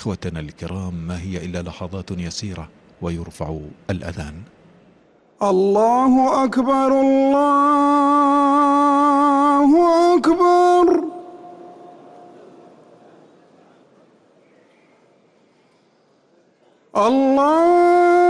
إخوتنا الكرام ما هي إلا لحظات يسيرة ويرفع الأذان؟ الله أكبر الله أكبر. الله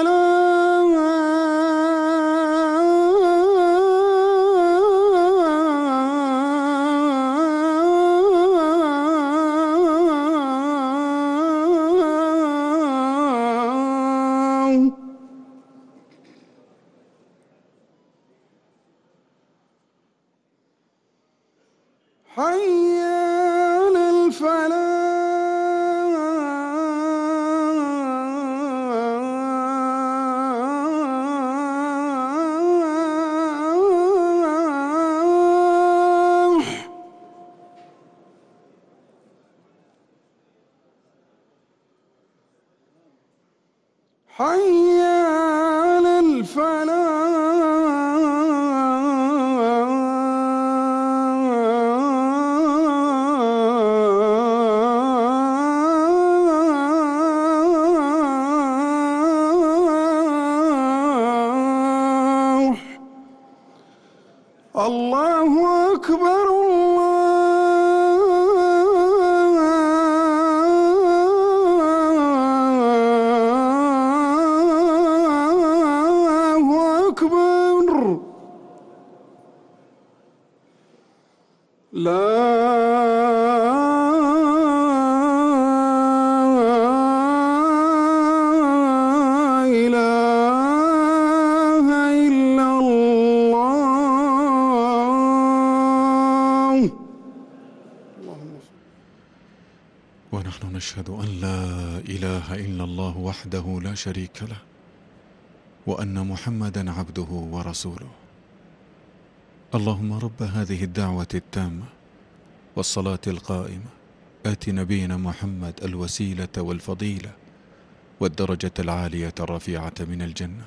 حي حي على الفلاح الله أكبر أكبر. لا. إله إلا الله. ونحن نشهد أن لا إله إلا الله وحده لا شريك له. وأن محمدا عبده ورسوله. اللهم رب هذه الدعوة التامة والصلاة القائمة. آت نبينا محمد الوسيلة والفضيلة والدرجة العالية الرفيعة من الجنة.